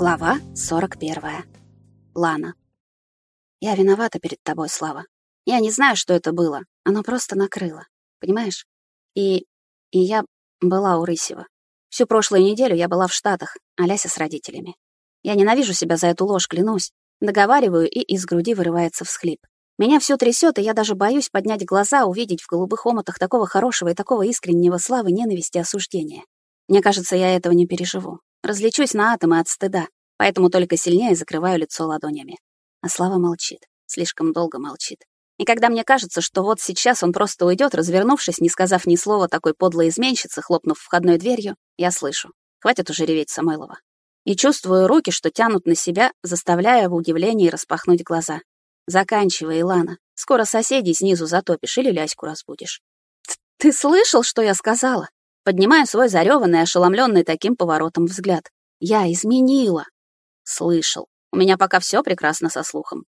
Глава 41. Лана. Я виновата перед тобой, Слава. Я не знаю, что это было. Оно просто накрыло. Понимаешь? И... и я была у Рысева. Всю прошлую неделю я была в Штатах, а Ляся с родителями. Я ненавижу себя за эту ложь, клянусь. Договариваю, и из груди вырывается всхлип. Меня все трясет, и я даже боюсь поднять глаза, увидеть в голубых омутах такого хорошего и такого искреннего славы, ненависти, осуждения. Мне кажется, я этого не переживу. Различусь на атомы от стыда, поэтому только сильнее закрываю лицо ладонями. А Слава молчит, слишком долго молчит. И когда мне кажется, что вот сейчас он просто уйдет, развернувшись, не сказав ни слова такой подлой изменщице, хлопнув входной дверью, я слышу. Хватит уже реветь, Самойлова. И чувствую руки, что тянут на себя, заставляя в удивлении распахнуть глаза. Заканчивай, Илана. Скоро соседей снизу затопишь или ляську разбудишь. Ты слышал, что я сказала? Поднимаю свой зареванный, ошеломленный таким поворотом взгляд. Я изменила. Слышал. У меня пока все прекрасно со слухом.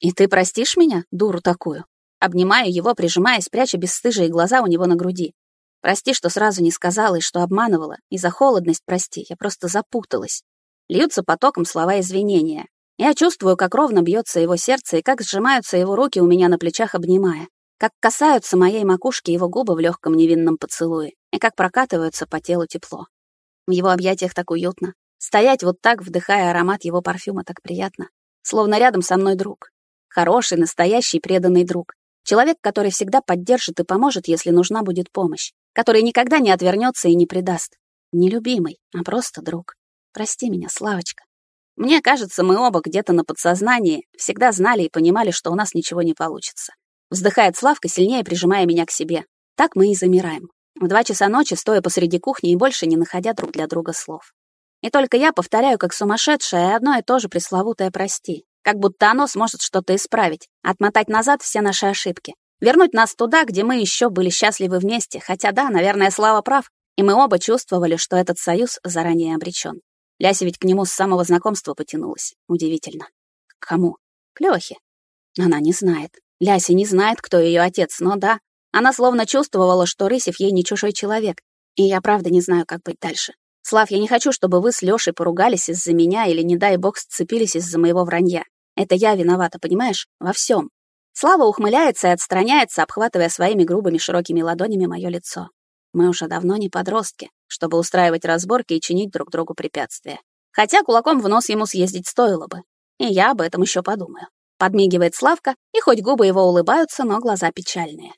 И ты простишь меня, дуру такую? Обнимаю его, прижимаясь, пряча бесстыжие глаза у него на груди. Прости, что сразу не сказала и что обманывала. И за холодность прости, я просто запуталась. Льются потоком слова извинения. Я чувствую, как ровно бьется его сердце и как сжимаются его руки у меня на плечах, обнимая. Как касаются моей макушки его губы в легком невинном поцелуе и как прокатываются по телу тепло. В его объятиях так уютно. Стоять вот так, вдыхая аромат его парфюма, так приятно. Словно рядом со мной друг. Хороший, настоящий, преданный друг. Человек, который всегда поддержит и поможет, если нужна будет помощь. Который никогда не отвернется и не предаст. Не любимый, а просто друг. Прости меня, Славочка. Мне кажется, мы оба где-то на подсознании всегда знали и понимали, что у нас ничего не получится. Вздыхает Славка, сильнее прижимая меня к себе. Так мы и замираем. В два часа ночи, стоя посреди кухни и больше не находя друг для друга слов. И только я повторяю, как сумасшедшая, одно и то же пресловутое «прости». Как будто оно сможет что-то исправить, отмотать назад все наши ошибки. Вернуть нас туда, где мы еще были счастливы вместе. Хотя да, наверное, Слава прав. И мы оба чувствовали, что этот союз заранее обречен. Ляся ведь к нему с самого знакомства потянулась. Удивительно. К кому? К Лёхе. Она не знает. Ляся не знает, кто ее отец, но да, она словно чувствовала, что Рысев ей не чужой человек. И я правда не знаю, как быть дальше. Слав, я не хочу, чтобы вы с Лёшей поругались из-за меня или, не дай бог, сцепились из-за моего вранья. Это я виновата, понимаешь? Во всем. Слава ухмыляется и отстраняется, обхватывая своими грубыми широкими ладонями мое лицо. Мы уже давно не подростки, чтобы устраивать разборки и чинить друг другу препятствия. Хотя кулаком в нос ему съездить стоило бы. И я об этом еще подумаю. Подмигивает Славка, и хоть губы его улыбаются, но глаза печальные.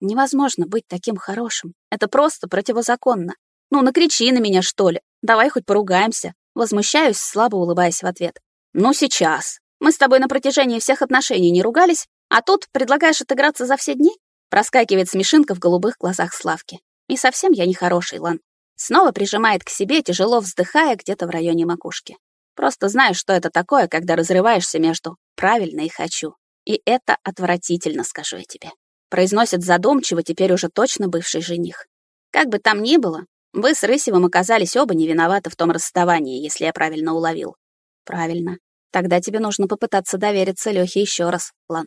Невозможно быть таким хорошим. Это просто противозаконно. Ну, накричи на меня, что ли. Давай хоть поругаемся. Возмущаюсь, слабо улыбаясь в ответ. Ну, сейчас. Мы с тобой на протяжении всех отношений не ругались, а тут предлагаешь отыграться за все дни? Проскакивает смешинка в голубых глазах Славки. И совсем я не хороший, Лан. Снова прижимает к себе, тяжело вздыхая где-то в районе макушки. Просто знаю, что это такое, когда разрываешься между «правильно» и «хочу». И это отвратительно, скажу я тебе произносит задумчиво теперь уже точно бывший жених. Как бы там ни было, вы с Рысевым оказались оба не виноваты в том расставании, если я правильно уловил. Правильно. Тогда тебе нужно попытаться довериться Лёхе еще раз, Лан.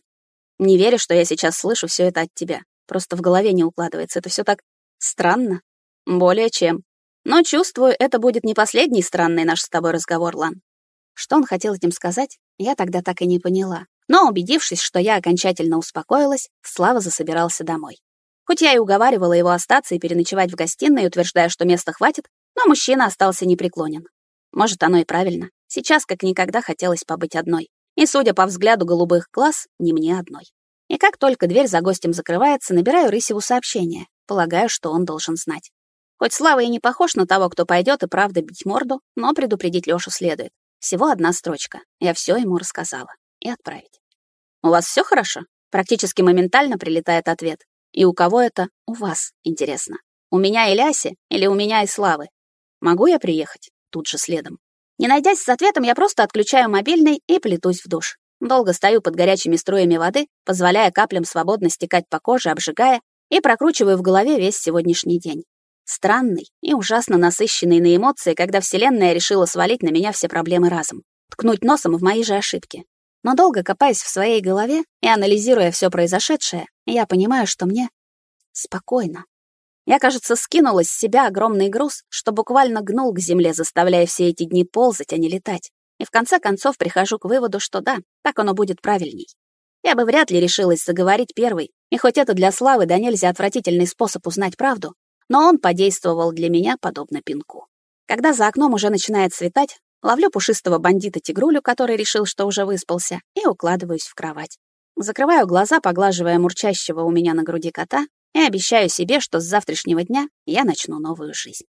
Не верю, что я сейчас слышу все это от тебя. Просто в голове не укладывается. Это все так странно. Более чем. Но чувствую, это будет не последний странный наш с тобой разговор, Лан. Что он хотел этим сказать, я тогда так и не поняла. Но, убедившись, что я окончательно успокоилась, Слава засобирался домой. Хоть я и уговаривала его остаться и переночевать в гостиной, утверждая, что места хватит, но мужчина остался непреклонен. Может, оно и правильно. Сейчас как никогда хотелось побыть одной. И, судя по взгляду голубых глаз, не мне одной. И как только дверь за гостем закрывается, набираю Рысеву сообщение. Полагаю, что он должен знать. Хоть Слава и не похож на того, кто пойдет и правда бить морду, но предупредить Лёшу следует. Всего одна строчка. Я все ему рассказала. И отправить. «У вас все хорошо?» Практически моментально прилетает ответ. «И у кого это? У вас, интересно. У меня и Ляси или у меня и Славы? Могу я приехать?» Тут же следом. Не найдясь с ответом, я просто отключаю мобильный и плетусь в душ. Долго стою под горячими струями воды, позволяя каплям свободно стекать по коже, обжигая, и прокручиваю в голове весь сегодняшний день. Странный и ужасно насыщенный на эмоции, когда Вселенная решила свалить на меня все проблемы разом. Ткнуть носом в мои же ошибки. Но долго копаясь в своей голове и анализируя все произошедшее, я понимаю, что мне спокойно. Я, кажется, скинула с себя огромный груз, что буквально гнул к земле, заставляя все эти дни ползать, а не летать. И в конце концов прихожу к выводу, что да, так оно будет правильней. Я бы вряд ли решилась заговорить первой, и хоть это для Славы да нельзя отвратительный способ узнать правду, но он подействовал для меня подобно пинку. Когда за окном уже начинает светать, ловлю пушистого бандита Тигрулю, который решил, что уже выспался, и укладываюсь в кровать. Закрываю глаза, поглаживая мурчащего у меня на груди кота, и обещаю себе, что с завтрашнего дня я начну новую жизнь.